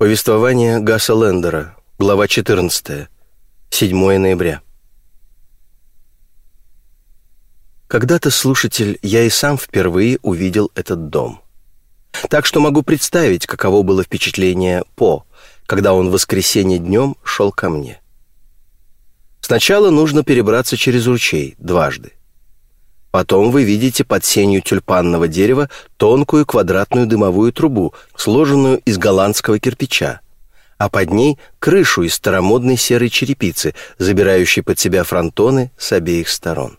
Повествование Гасса Лендера, глава 14, 7 ноября. Когда-то, слушатель, я и сам впервые увидел этот дом. Так что могу представить, каково было впечатление По, когда он в воскресенье днем шел ко мне. Сначала нужно перебраться через ручей дважды. Потом вы видите под сенью тюльпанного дерева тонкую квадратную дымовую трубу, сложенную из голландского кирпича, а под ней крышу из старомодной серой черепицы, забирающей под себя фронтоны с обеих сторон.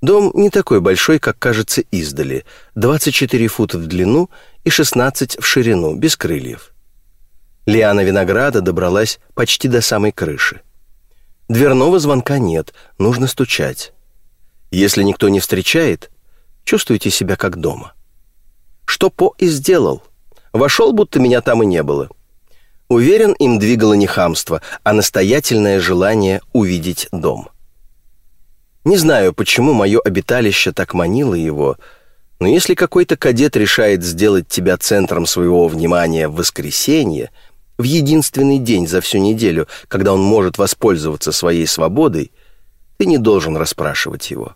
Дом не такой большой, как кажется издали, 24 фута в длину и 16 в ширину, без крыльев. Лиана винограда добралась почти до самой крыши. Дверного звонка нет, нужно стучать. Если никто не встречает, чувствуйте себя как дома. Что По и сделал. Вошел, будто меня там и не было. Уверен, им двигало не хамство, а настоятельное желание увидеть дом. Не знаю, почему мое обиталище так манило его, но если какой-то кадет решает сделать тебя центром своего внимания в воскресенье, в единственный день за всю неделю, когда он может воспользоваться своей свободой, ты не должен расспрашивать его.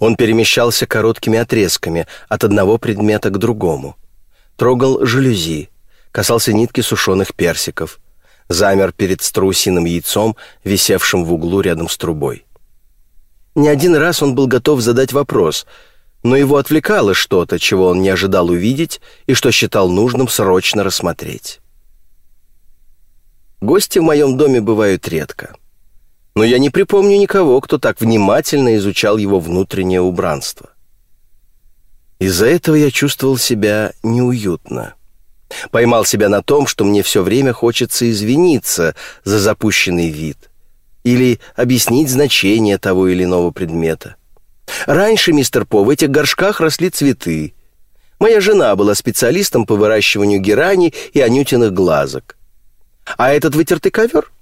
Он перемещался короткими отрезками от одного предмета к другому. Трогал жалюзи, касался нитки сушеных персиков, замер перед страусиным яйцом, висевшим в углу рядом с трубой. Не один раз он был готов задать вопрос, но его отвлекало что-то, чего он не ожидал увидеть и что считал нужным срочно рассмотреть. Гости в моем доме бывают редко но я не припомню никого, кто так внимательно изучал его внутреннее убранство. Из-за этого я чувствовал себя неуютно. Поймал себя на том, что мне все время хочется извиниться за запущенный вид или объяснить значение того или иного предмета. Раньше, мистер По, в этих горшках росли цветы. Моя жена была специалистом по выращиванию герани и анютиных глазок. А этот вытертый ковер?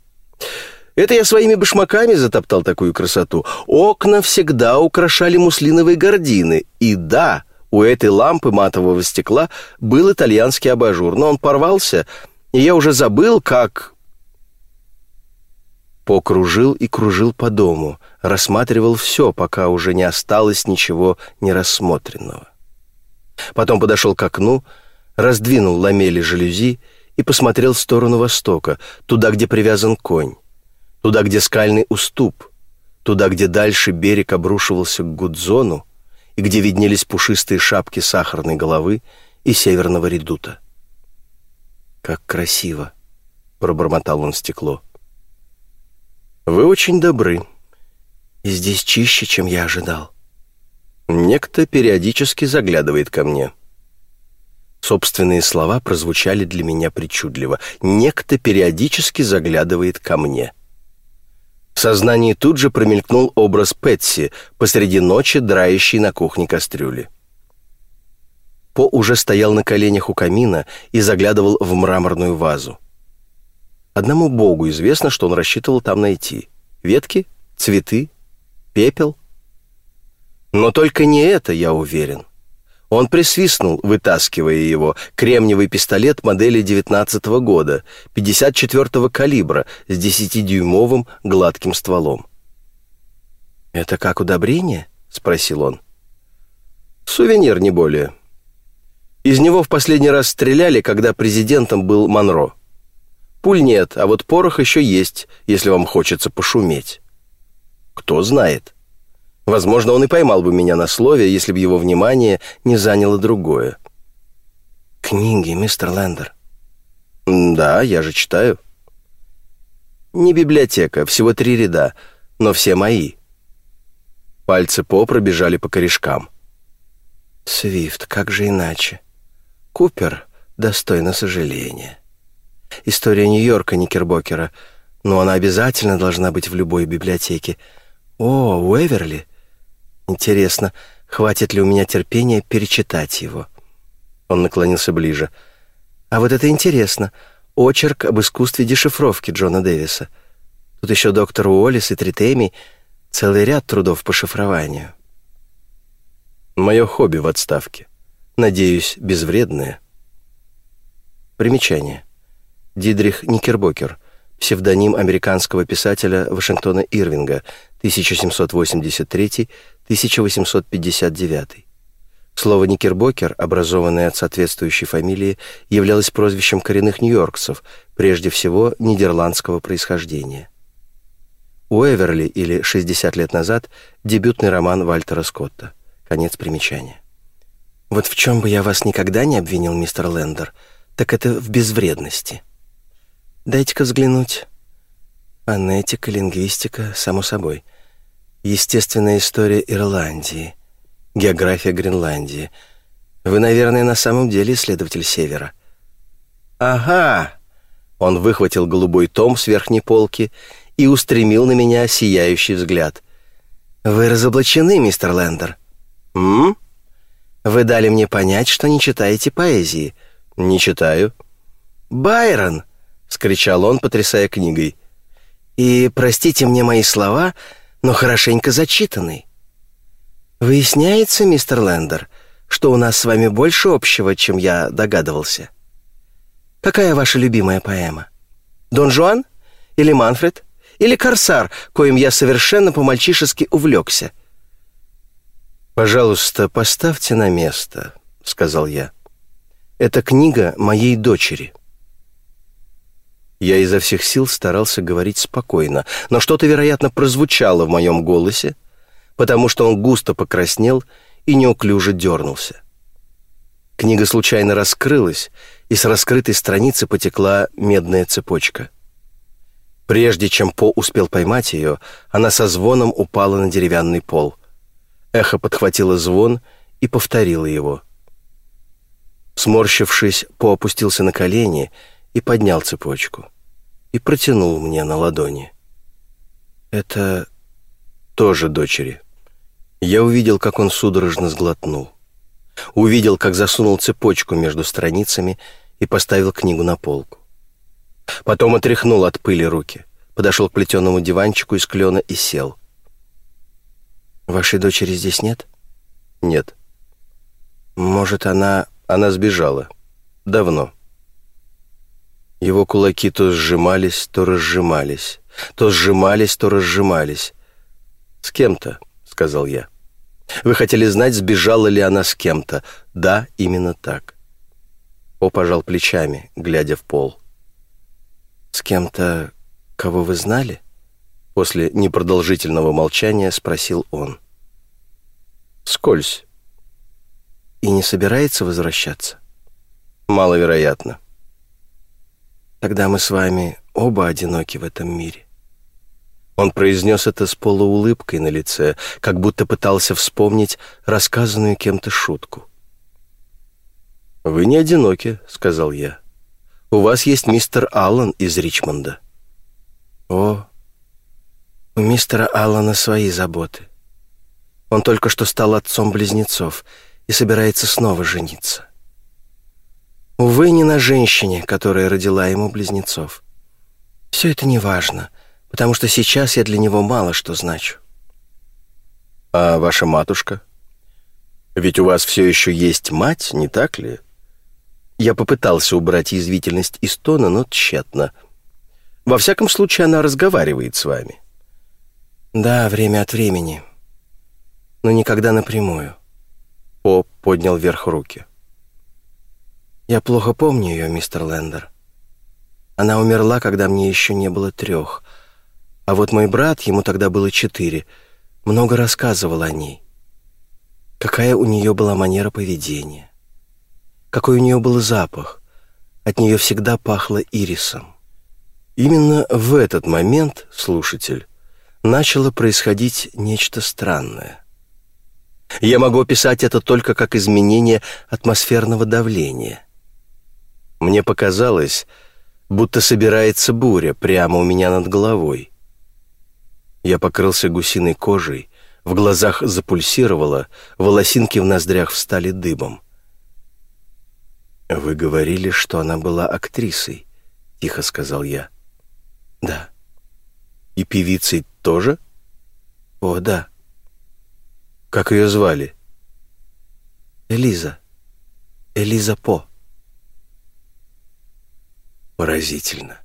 Это я своими башмаками затоптал такую красоту. Окна всегда украшали муслиновые гардины. И да, у этой лампы матового стекла был итальянский абажур, но он порвался, и я уже забыл, как... Покружил и кружил по дому, рассматривал все, пока уже не осталось ничего нерассмотренного. Потом подошел к окну, раздвинул ламели жалюзи и посмотрел в сторону востока, туда, где привязан конь туда, где скальный уступ, туда, где дальше берег обрушивался к Гудзону и где виднелись пушистые шапки сахарной головы и северного редута. «Как красиво!» — пробормотал он в стекло. «Вы очень добры. И здесь чище, чем я ожидал. Некто периодически заглядывает ко мне». Собственные слова прозвучали для меня причудливо. «Некто периодически заглядывает ко мне». В сознании тут же промелькнул образ Пэтси посреди ночи, драющей на кухне кастрюли. По уже стоял на коленях у камина и заглядывал в мраморную вазу. Одному Богу известно, что он рассчитывал там найти. Ветки, цветы, пепел. Но только не это, я уверен. Он присвистнул, вытаскивая его, кремниевый пистолет модели 19 -го года, 54-го калибра, с 10-дюймовым гладким стволом. «Это как удобрение?» — спросил он. «Сувенир, не более. Из него в последний раз стреляли, когда президентом был Монро. Пуль нет, а вот порох еще есть, если вам хочется пошуметь. Кто знает». Возможно, он и поймал бы меня на слове, если бы его внимание не заняло другое. «Книги, мистер Лендер». «Да, я же читаю». «Не библиотека, всего три ряда, но все мои». Пальцы По пробежали по корешкам. «Свифт, как же иначе? Купер достойно сожаления. История Нью-Йорка Никербокера, но она обязательно должна быть в любой библиотеке. О, Уэверли, Интересно, хватит ли у меня терпения перечитать его? Он наклонился ближе. А вот это интересно. Очерк об искусстве дешифровки Джона Дэвиса. Тут еще доктор Уоллес и Тритеми, целый ряд трудов по шифрованию. Мое хобби в отставке. Надеюсь, безвредное. Примечание. Дидрих Никербокер, псевдоним американского писателя Вашингтона Ирвинга, 1783-1859. Слово «никербокер», образованное от соответствующей фамилии, являлось прозвищем коренных нью-йоркцев, прежде всего нидерландского происхождения. Уэверли или «60 лет назад» — дебютный роман Вальтера Скотта. Конец примечания. «Вот в чем бы я вас никогда не обвинил, мистер Лендер, так это в безвредности. Дайте-ка взглянуть. Фонетика, лингвистика, само собой. Естественная история Ирландии. География Гренландии. Вы, наверное, на самом деле исследователь Севера». «Ага!» Он выхватил голубой том с верхней полки и устремил на меня сияющий взгляд. «Вы разоблачены, мистер Лендер». «М? Вы дали мне понять, что не читаете поэзии». «Не читаю». «Байрон!» — скричал он, потрясая книгой. «И, простите мне мои слова, но хорошенько зачитанный. Выясняется, мистер Лендер, что у нас с вами больше общего, чем я догадывался. Какая ваша любимая поэма? Дон Жуан? Или Манфред? Или Корсар, коим я совершенно по-мальчишески увлекся?» «Пожалуйста, поставьте на место», — сказал я. «Это книга моей дочери». Я изо всех сил старался говорить спокойно, но что-то, вероятно, прозвучало в моем голосе, потому что он густо покраснел и неуклюже дернулся. Книга случайно раскрылась, и с раскрытой страницы потекла медная цепочка — Прежде чем По успел поймать ее, она со звоном упала на деревянный пол. Эхо подхватило звон и повторило его. Сморщившись, По опустился на колени и поднял цепочку. И протянул мне на ладони. Это тоже дочери. Я увидел, как он судорожно сглотнул. Увидел, как засунул цепочку между страницами и поставил книгу на полку. Потом отряхнул от пыли руки, подошел к плетеному диванчику из клена и сел. «Вашей дочери здесь нет?» «Нет». «Может, она...» «Она сбежала. Давно». Его кулаки то сжимались, то разжимались, то сжимались, то разжимались. «С кем-то», — сказал я. «Вы хотели знать, сбежала ли она с кем-то?» «Да, именно так». О пожал плечами, глядя в пол. «С кем-то, кого вы знали?» После непродолжительного молчания спросил он. «Скользь». «И не собирается возвращаться?» «Маловероятно». «Тогда мы с вами оба одиноки в этом мире». Он произнес это с полуулыбкой на лице, как будто пытался вспомнить рассказанную кем-то шутку. «Вы не одиноки», — сказал я. У вас есть мистер Аллан из Ричмонда». «О, у мистера Аллана свои заботы. Он только что стал отцом близнецов и собирается снова жениться. Увы, не на женщине, которая родила ему близнецов. Все это не важно, потому что сейчас я для него мало что значу». «А ваша матушка? Ведь у вас все еще есть мать, не так ли?» Я попытался убрать язвительность из тона, но тщетно. Во всяком случае, она разговаривает с вами. Да, время от времени. Но никогда напрямую. Поп поднял вверх руки. Я плохо помню ее, мистер Лендер. Она умерла, когда мне еще не было трех. А вот мой брат, ему тогда было четыре, много рассказывал о ней. Какая у нее была манера поведения какой у нее был запах. От нее всегда пахло ирисом. Именно в этот момент, слушатель, начало происходить нечто странное. Я могу описать это только как изменение атмосферного давления. Мне показалось, будто собирается буря прямо у меня над головой. Я покрылся гусиной кожей, в глазах запульсировало, волосинки в ноздрях встали дыбом. «Вы говорили, что она была актрисой», — тихо сказал я. «Да». «И певицей тоже?» «О, да». «Как ее звали?» «Элиза. Элиза По». Поразительно.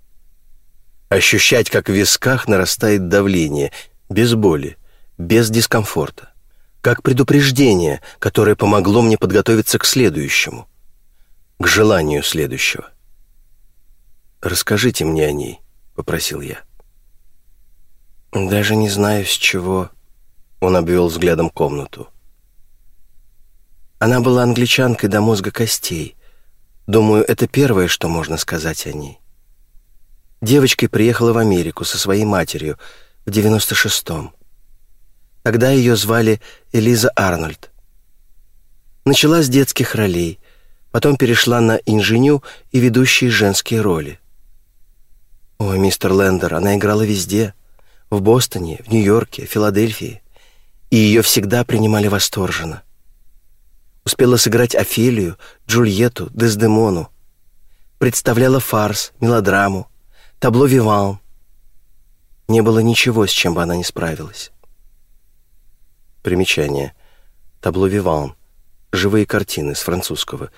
Ощущать, как в висках нарастает давление, без боли, без дискомфорта. Как предупреждение, которое помогло мне подготовиться к следующему. К желанию следующего. «Расскажите мне о ней», — попросил я. «Даже не знаю, с чего...» Он обвел взглядом комнату. Она была англичанкой до мозга костей. Думаю, это первое, что можно сказать о ней. Девочкой приехала в Америку со своей матерью в 96-м. Тогда ее звали Элиза Арнольд. Начала с детских ролей, потом перешла на инженю и ведущие женские роли. О, мистер Лендер, она играла везде. В Бостоне, в Нью-Йорке, Филадельфии. И ее всегда принимали восторженно. Успела сыграть Офелию, Джульетту, Дездемону. Представляла фарс, мелодраму, табло «Виван». Не было ничего, с чем бы она не справилась. Примечание. Табло «Виван». Живые картины с французского.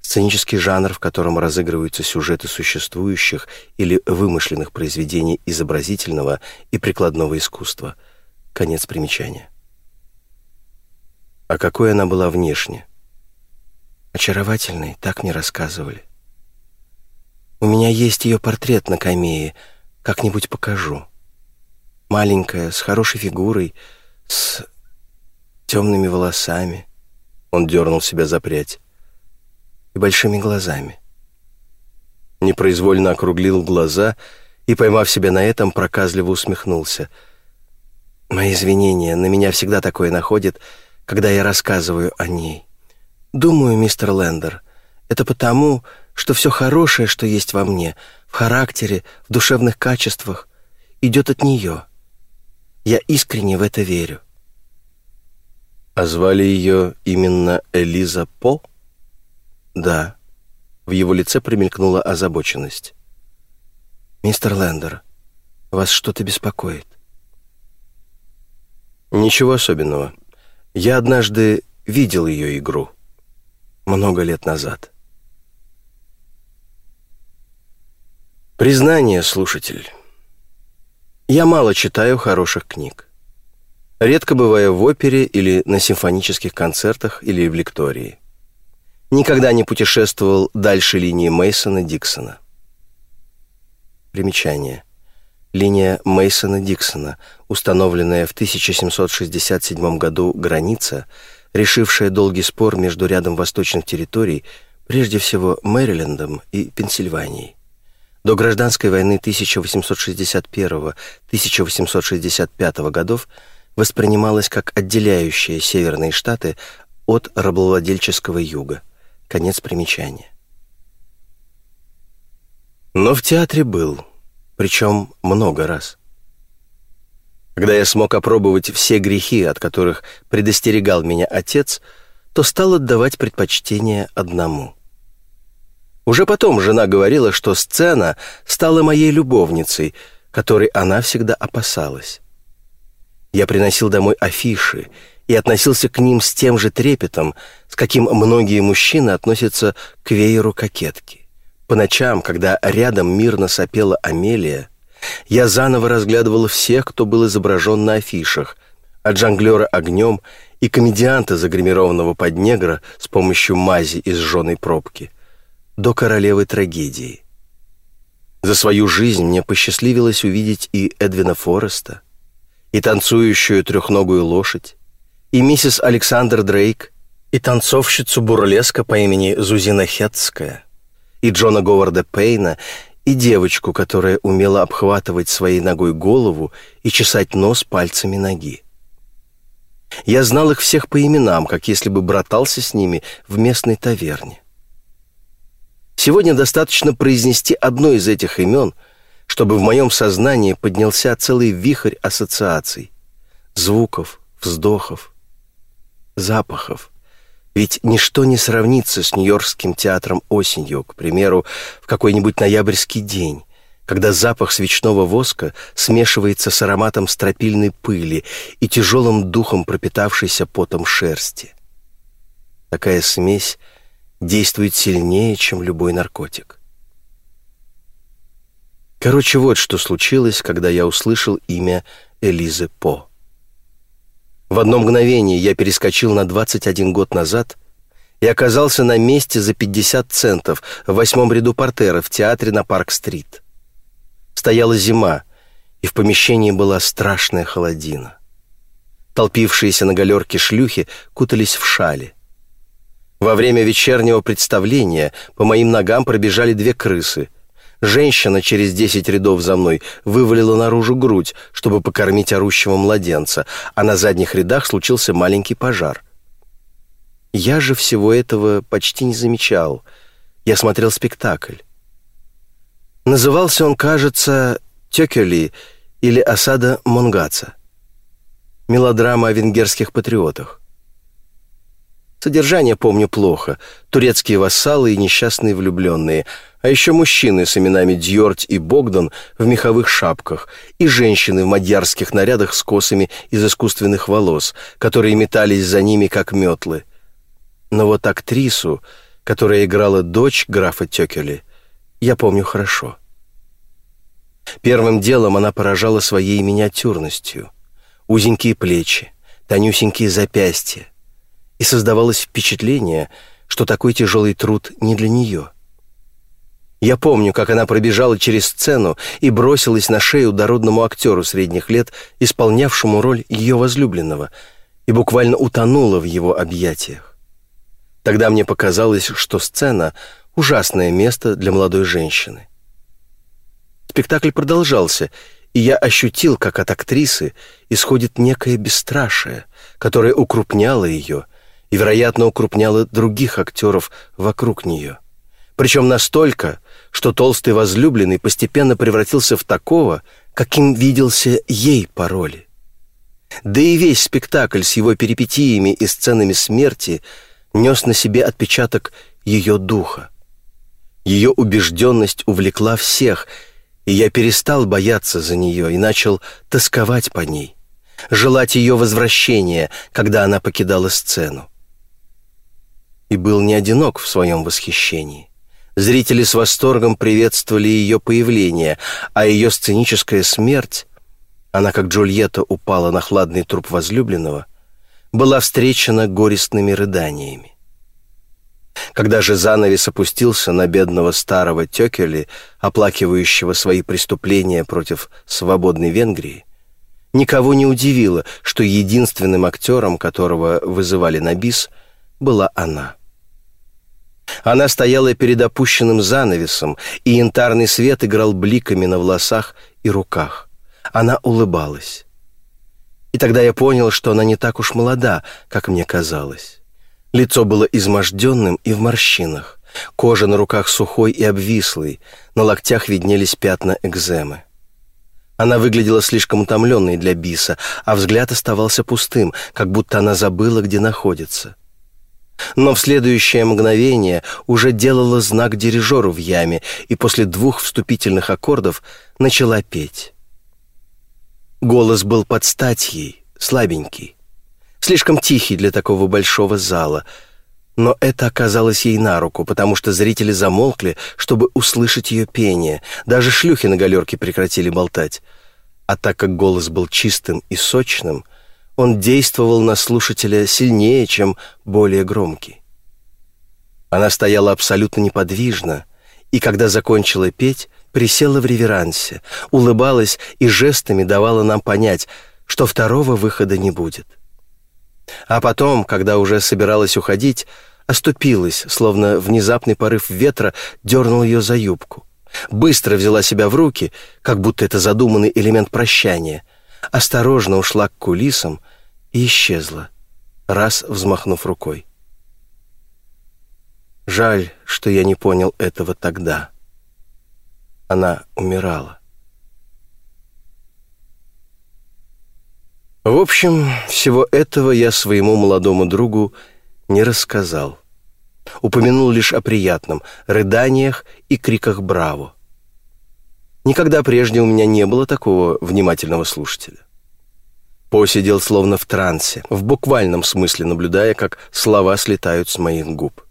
Сценический жанр, в котором разыгрываются сюжеты существующих или вымышленных произведений изобразительного и прикладного искусства. Конец примечания. А какой она была внешне? Очаровательной, так мне рассказывали. У меня есть ее портрет на камее, как-нибудь покажу. Маленькая, с хорошей фигурой, с темными волосами. Он дернул себя за прядь. И большими глазами. Непроизвольно округлил глаза и, поймав себя на этом, проказливо усмехнулся. Мои извинения, на меня всегда такое находит, когда я рассказываю о ней. Думаю, мистер Лендер, это потому, что все хорошее, что есть во мне, в характере, в душевных качествах, идет от нее. Я искренне в это верю. А звали ее именно Элиза По? Да. В его лице примелькнула озабоченность. «Мистер Лендер, вас что-то беспокоит?» «Ничего особенного. Я однажды видел ее игру» много лет назад. Признание, слушатель. Я мало читаю хороших книг. Редко бываю в опере или на симфонических концертах или в лектории. Никогда не путешествовал дальше линии Мейсона Диксона. Примечание. Линия Мейсона Диксона, установленная в 1767 году граница – решившая долгий спор между рядом восточных территорий, прежде всего Мэрилендом и Пенсильванией. До гражданской войны 1861-1865 годов воспринималась как отделяющая северные штаты от рабовладельческого юга. Конец примечания. Но в театре был, причем много раз. Когда я смог опробовать все грехи, от которых предостерегал меня отец, то стал отдавать предпочтение одному. Уже потом жена говорила, что сцена стала моей любовницей, которой она всегда опасалась. Я приносил домой афиши и относился к ним с тем же трепетом, с каким многие мужчины относятся к вееру кокетки. По ночам, когда рядом мирно сопела Амелия, я заново разглядывал всех, кто был изображен на афишах, от жонглера огнем и комедианта, загримированного под негра с помощью мази из жженой пробки, до королевы трагедии. За свою жизнь мне посчастливилось увидеть и Эдвина Фореста, и танцующую трехногую лошадь, и миссис Александр Дрейк, и танцовщицу бурлеска по имени Зузина Хетская, и Джона Говарда Пейна, и девочку, которая умела обхватывать своей ногой голову и чесать нос пальцами ноги. Я знал их всех по именам, как если бы братался с ними в местной таверне. Сегодня достаточно произнести одно из этих имен, чтобы в моем сознании поднялся целый вихрь ассоциаций, звуков, вздохов, запахов — ведь ничто не сравнится с Нью-Йоркским театром осенью, к примеру, в какой-нибудь ноябрьский день, когда запах свечного воска смешивается с ароматом стропильной пыли и тяжелым духом пропитавшейся потом шерсти. Такая смесь действует сильнее, чем любой наркотик. Короче, вот что случилось, когда я услышал имя Элизы По. В одно мгновение я перескочил на 21 год назад и оказался на месте за 50 центов в восьмом ряду портера в театре на Парк-стрит. Стояла зима, и в помещении была страшная холодина. Толпившиеся на галерке шлюхи кутались в шали. Во время вечернего представления по моим ногам пробежали две крысы. Женщина через десять рядов за мной вывалила наружу грудь, чтобы покормить орущего младенца, а на задних рядах случился маленький пожар. Я же всего этого почти не замечал. Я смотрел спектакль. Назывался он, кажется, «Тёкели» или «Осада Монгаца». Мелодрама о венгерских патриотах. Содержание помню плохо. Турецкие вассалы и несчастные влюбленные, а еще мужчины с именами Дьорть и Богдан в меховых шапках и женщины в мадьярских нарядах с косами из искусственных волос, которые метались за ними, как метлы. Но вот актрису, которая играла дочь графа Тёкели, я помню хорошо. Первым делом она поражала своей миниатюрностью. Узенькие плечи, тонюсенькие запястья, и создавалось впечатление, что такой тяжелый труд не для нее. Я помню, как она пробежала через сцену и бросилась на шею дородному актеру средних лет, исполнявшему роль ее возлюбленного, и буквально утонула в его объятиях. Тогда мне показалось, что сцена — ужасное место для молодой женщины. Спектакль продолжался, и я ощутил, как от актрисы исходит некое бесстрашие, которое укрупняло ее — и, вероятно, укрупняла других актеров вокруг нее. Причем настолько, что толстый возлюбленный постепенно превратился в такого, каким виделся ей по роли. Да и весь спектакль с его перипетиями и сценами смерти нес на себе отпечаток ее духа. Ее убежденность увлекла всех, и я перестал бояться за нее и начал тосковать по ней, желать ее возвращения, когда она покидала сцену и был не одинок в своем восхищении. Зрители с восторгом приветствовали ее появление, а ее сценическая смерть, она как Джульетта упала на хладный труп возлюбленного, была встречена горестными рыданиями. Когда же занавес опустился на бедного старого Тёкели, оплакивающего свои преступления против свободной Венгрии, никого не удивило, что единственным актером, которого вызывали на бис – была она. Она стояла перед опущенным занавесом, и янтарный свет играл бликами на волосах и руках. Она улыбалась. И тогда я понял, что она не так уж молода, как мне казалось. Лицо было изможденным и в морщинах, кожа на руках сухой и обвислой, на локтях виднелись пятна экземы. Она выглядела слишком утомленной для биса, а взгляд оставался пустым, как будто она забыла, где находится но в следующее мгновение уже делала знак дирижеру в яме и после двух вступительных аккордов начала петь. Голос был под стать ей, слабенький, слишком тихий для такого большого зала, но это оказалось ей на руку, потому что зрители замолкли, чтобы услышать ее пение, даже шлюхи на галерке прекратили болтать. А так как голос был чистым и сочным — он действовал на слушателя сильнее, чем более громкий. Она стояла абсолютно неподвижно, и когда закончила петь, присела в реверансе, улыбалась и жестами давала нам понять, что второго выхода не будет. А потом, когда уже собиралась уходить, оступилась, словно внезапный порыв ветра дернул ее за юбку. Быстро взяла себя в руки, как будто это задуманный элемент прощания — осторожно ушла к кулисам и исчезла, раз взмахнув рукой. Жаль, что я не понял этого тогда. Она умирала. В общем, всего этого я своему молодому другу не рассказал. Упомянул лишь о приятном — рыданиях и криках «Браво!». Никогда прежде у меня не было такого внимательного слушателя. По сидел словно в трансе, в буквальном смысле наблюдая, как слова слетают с моих губ.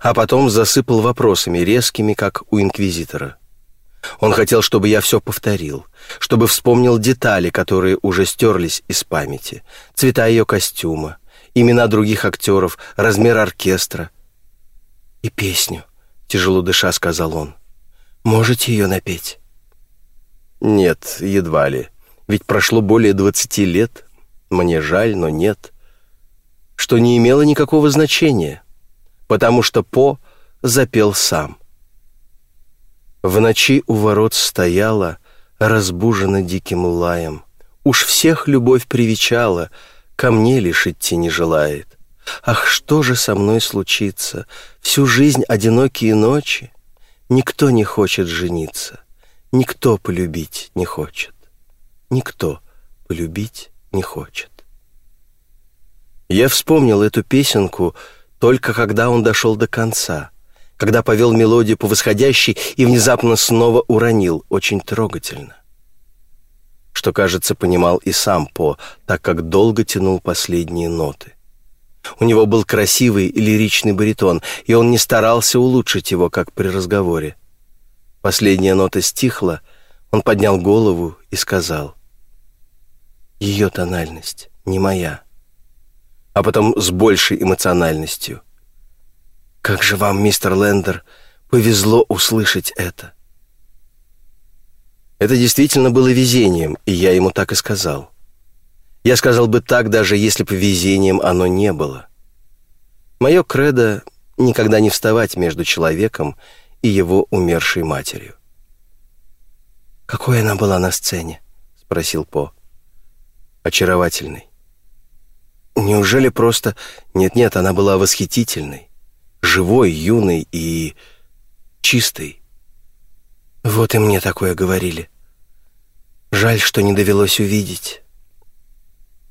А потом засыпал вопросами, резкими, как у инквизитора. Он хотел, чтобы я все повторил, чтобы вспомнил детали, которые уже стерлись из памяти, цвета ее костюма, имена других актеров, размер оркестра. «И песню», — тяжело дыша сказал он. «Можете ее напеть?» «Нет, едва ли. Ведь прошло более двадцати лет. Мне жаль, но нет. Что не имело никакого значения, потому что По запел сам. В ночи у ворот стояла, разбужена диким лаем. Уж всех любовь привечала, ко мне лишь идти не желает. Ах, что же со мной случится? Всю жизнь одинокие ночи? Никто не хочет жениться, никто полюбить не хочет. Никто полюбить не хочет. Я вспомнил эту песенку только когда он дошел до конца, когда повел мелодию по восходящей и внезапно снова уронил, очень трогательно. Что, кажется, понимал и сам По, так как долго тянул последние ноты. У него был красивый и лиричный баритон, и он не старался улучшить его, как при разговоре. Последняя нота стихла, он поднял голову и сказал, «Ее тональность не моя», а потом с большей эмоциональностью. «Как же вам, мистер Лендер, повезло услышать это!» Это действительно было везением, и я ему так и сказал. Я сказал бы так, даже если бы везением оно не было. Мое кредо — никогда не вставать между человеком и его умершей матерью. «Какой она была на сцене?» — спросил По. «Очаровательной». «Неужели просто...» «Нет-нет, она была восхитительной, живой, юной и чистой». «Вот и мне такое говорили. Жаль, что не довелось увидеть».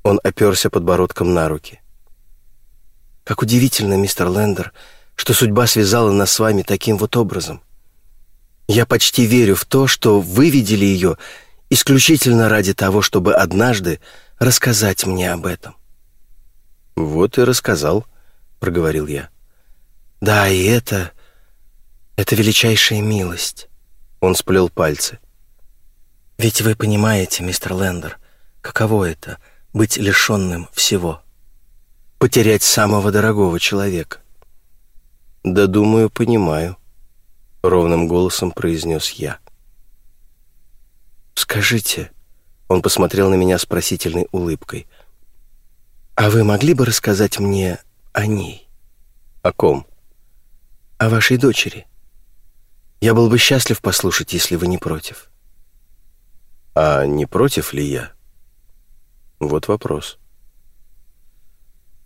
Он оперся подбородком на руки. «Как удивительно, мистер Лендер, что судьба связала нас с вами таким вот образом. Я почти верю в то, что вы видели ее исключительно ради того, чтобы однажды рассказать мне об этом». «Вот и рассказал», — проговорил я. «Да, и это... это величайшая милость». Он сплел пальцы. «Ведь вы понимаете, мистер Лендер, каково это — быть лишенным всего, потерять самого дорогого человека. «Да, думаю, понимаю», — ровным голосом произнес я. «Скажите», — он посмотрел на меня с просительной улыбкой, «а вы могли бы рассказать мне о ней?» «О ком?» «О вашей дочери. Я был бы счастлив послушать, если вы не против». «А не против ли я?» Вот вопрос.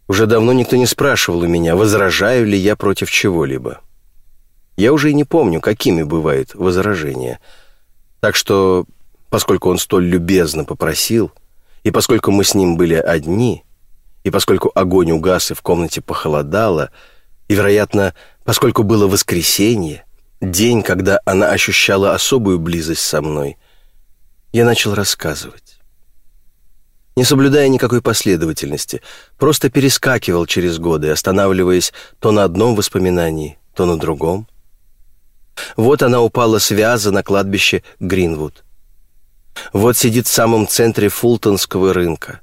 Уже давно никто не спрашивал у меня, возражаю ли я против чего-либо. Я уже и не помню, какими бывают возражения. Так что, поскольку он столь любезно попросил, и поскольку мы с ним были одни, и поскольку огонь угас и в комнате похолодало, и, вероятно, поскольку было воскресенье, день, когда она ощущала особую близость со мной, я начал рассказывать не соблюдая никакой последовательности, просто перескакивал через годы, останавливаясь то на одном воспоминании, то на другом. Вот она упала с вяза на кладбище Гринвуд. Вот сидит в самом центре фултонского рынка.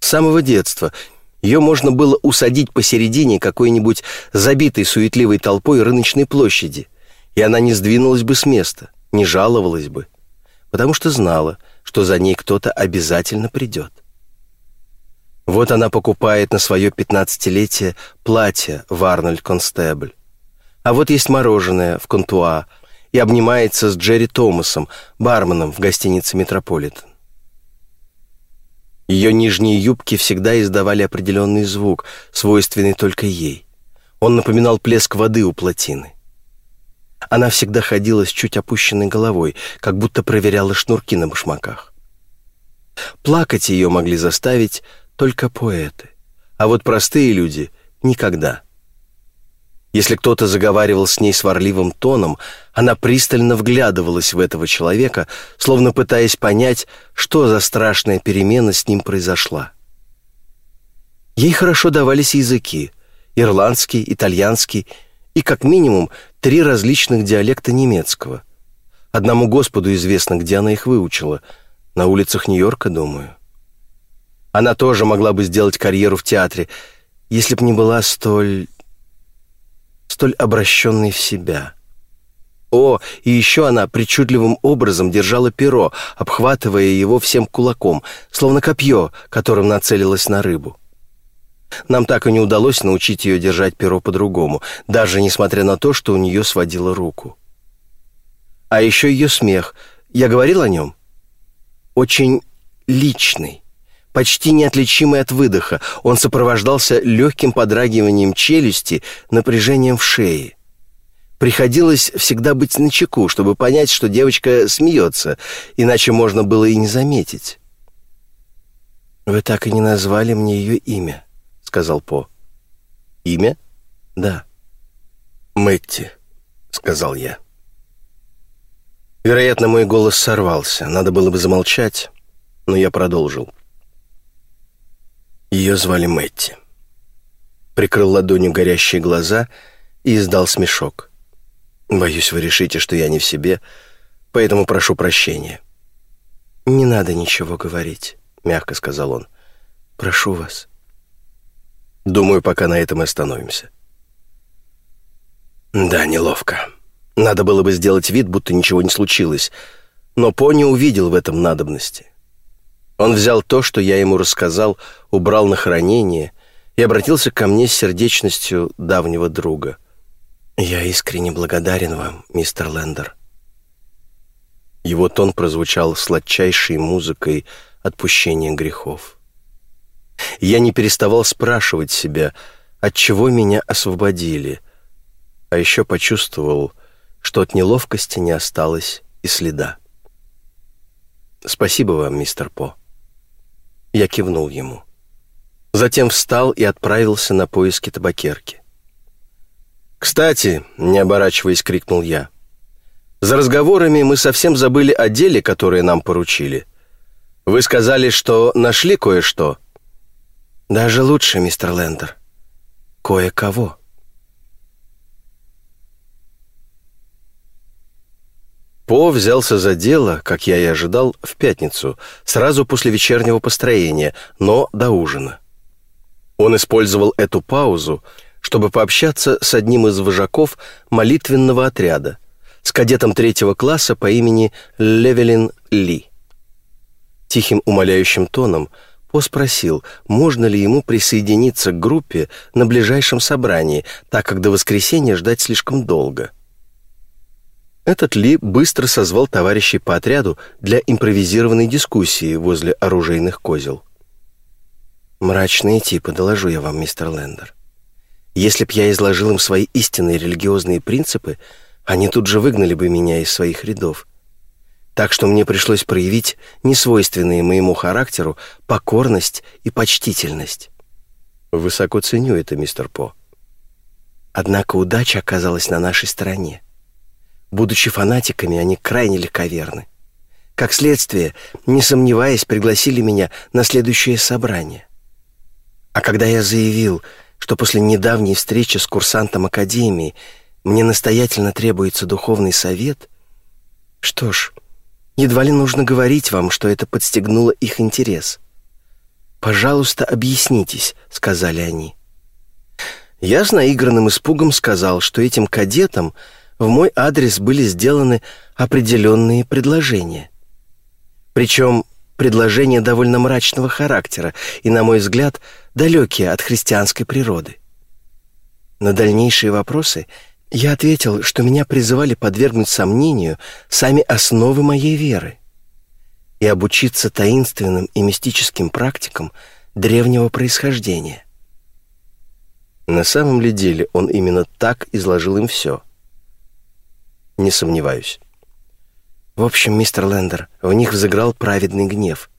С самого детства ее можно было усадить посередине какой-нибудь забитой суетливой толпой рыночной площади, и она не сдвинулась бы с места, не жаловалась бы, потому что знала — что за ней кто-то обязательно придет. Вот она покупает на свое пятнадцатилетие платье в Арнольд Констебль. А вот есть мороженое в Контуа и обнимается с Джерри Томасом, барменом в гостинице «Метрополитен». Ее нижние юбки всегда издавали определенный звук, свойственный только ей. Он напоминал плеск воды у плотины. Она всегда ходила с чуть опущенной головой, как будто проверяла шнурки на башмаках. Плакать ее могли заставить только поэты, а вот простые люди — никогда. Если кто-то заговаривал с ней сварливым тоном, она пристально вглядывалась в этого человека, словно пытаясь понять, что за страшная перемена с ним произошла. Ей хорошо давались языки — ирландский, итальянский — и как минимум три различных диалекта немецкого. Одному Господу известно, где она их выучила. На улицах Нью-Йорка, думаю. Она тоже могла бы сделать карьеру в театре, если б не была столь... столь обращенной в себя. О, и еще она причудливым образом держала перо, обхватывая его всем кулаком, словно копье, которым нацелилась на рыбу. Нам так и не удалось научить ее держать перо по-другому, даже несмотря на то, что у нее сводило руку. А еще ее смех. Я говорил о нем? Очень личный, почти неотличимый от выдоха. Он сопровождался легким подрагиванием челюсти, напряжением в шее. Приходилось всегда быть начеку, чтобы понять, что девочка смеется, иначе можно было и не заметить. «Вы так и не назвали мне ее имя», — сказал По. «Имя?» «Да». «Мэтти», — сказал я. Вероятно, мой голос сорвался. Надо было бы замолчать, но я продолжил. Ее звали Мэтти. Прикрыл ладонью горящие глаза и издал смешок. «Боюсь, вы решите, что я не в себе, поэтому прошу прощения». «Не надо ничего говорить», — мягко сказал он. «Прошу вас». «Думаю, пока на этом и остановимся». «Да, неловко». Надо было бы сделать вид, будто ничего не случилось, но Пони увидел в этом надобности. Он взял то, что я ему рассказал, убрал на хранение и обратился ко мне с сердечностью давнего друга. «Я искренне благодарен вам, мистер Лендер». Его тон прозвучал сладчайшей музыкой отпущения грехов. Я не переставал спрашивать себя, от чего меня освободили, а еще почувствовал, что от неловкости не осталось и следа. «Спасибо вам, мистер По». Я кивнул ему. Затем встал и отправился на поиски табакерки. «Кстати», — не оборачиваясь, крикнул я, «за разговорами мы совсем забыли о деле, которое нам поручили. Вы сказали, что нашли кое-что?» «Даже лучше, мистер Лендер. Кое-кого». По взялся за дело, как я и ожидал, в пятницу, сразу после вечернего построения, но до ужина. Он использовал эту паузу, чтобы пообщаться с одним из вожаков молитвенного отряда, с кадетом третьего класса по имени Левелин Ли. Тихим умоляющим тоном По спросил, можно ли ему присоединиться к группе на ближайшем собрании, так как до воскресенья ждать слишком долго. Этот Ли быстро созвал товарищей по отряду для импровизированной дискуссии возле оружейных козел. «Мрачные типы, доложу я вам, мистер Лендер. Если б я изложил им свои истинные религиозные принципы, они тут же выгнали бы меня из своих рядов. Так что мне пришлось проявить несвойственные моему характеру покорность и почтительность. Высоко ценю это, мистер По. Однако удача оказалась на нашей стороне. Будучи фанатиками, они крайне легковерны. Как следствие, не сомневаясь, пригласили меня на следующее собрание. А когда я заявил, что после недавней встречи с курсантом Академии мне настоятельно требуется духовный совет, что ж, едва ли нужно говорить вам, что это подстегнуло их интерес. «Пожалуйста, объяснитесь», — сказали они. Я с наигранным испугом сказал, что этим кадетам — в мой адрес были сделаны определенные предложения. Причем предложения довольно мрачного характера и, на мой взгляд, далекие от христианской природы. На дальнейшие вопросы я ответил, что меня призывали подвергнуть сомнению сами основы моей веры и обучиться таинственным и мистическим практикам древнего происхождения. На самом ли деле он именно так изложил им все — не сомневаюсь. В общем, мистер Лендер, в них взыграл праведный гнев.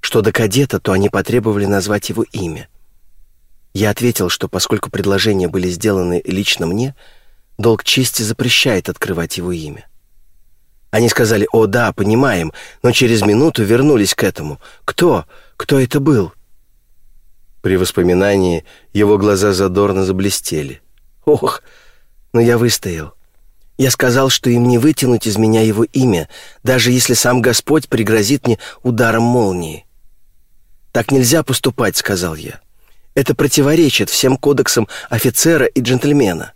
Что до кадета, то они потребовали назвать его имя. Я ответил, что поскольку предложения были сделаны лично мне, долг чести запрещает открывать его имя. Они сказали «О, да, понимаем», но через минуту вернулись к этому. «Кто? Кто это был?» При воспоминании его глаза задорно заблестели. «Ох, но я выстоял. Я сказал, что им не вытянуть из меня его имя, даже если сам Господь пригрозит мне ударом молнии. «Так нельзя поступать», — сказал я. «Это противоречит всем кодексам офицера и джентльмена».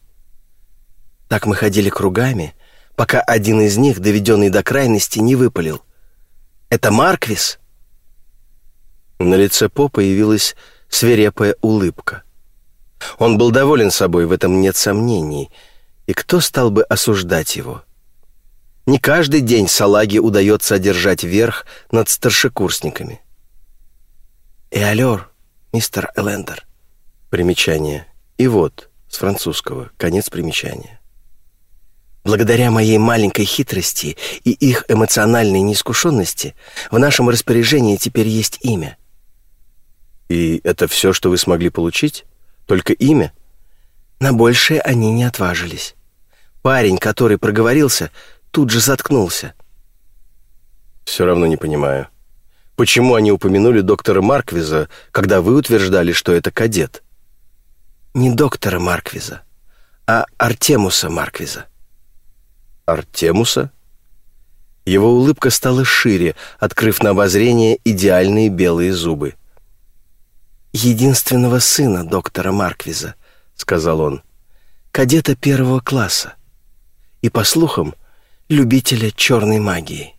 Так мы ходили кругами, пока один из них, доведенный до крайности, не выпалил. «Это Марквис?» На лице По появилась свирепая улыбка. Он был доволен собой, в этом нет сомнений. И кто стал бы осуждать его? Не каждый день салаге удается одержать верх над старшекурсниками. «И аллер, мистер Элендер». Примечание. «И вот» с французского. Конец примечания. Благодаря моей маленькой хитрости и их эмоциональной неискушенности в нашем распоряжении теперь есть имя. И это все, что вы смогли получить? Только имя? На большее они не отважились. Парень, который проговорился, тут же заткнулся. Все равно не понимаю. Почему они упомянули доктора Марквиза, когда вы утверждали, что это кадет? Не доктора Марквиза, а Артемуса Марквиза. Артемуса? Его улыбка стала шире, открыв на обозрение идеальные белые зубы. «Единственного сына доктора Марквиза», — сказал он, — «кадета первого класса и, по слухам, любителя черной магии».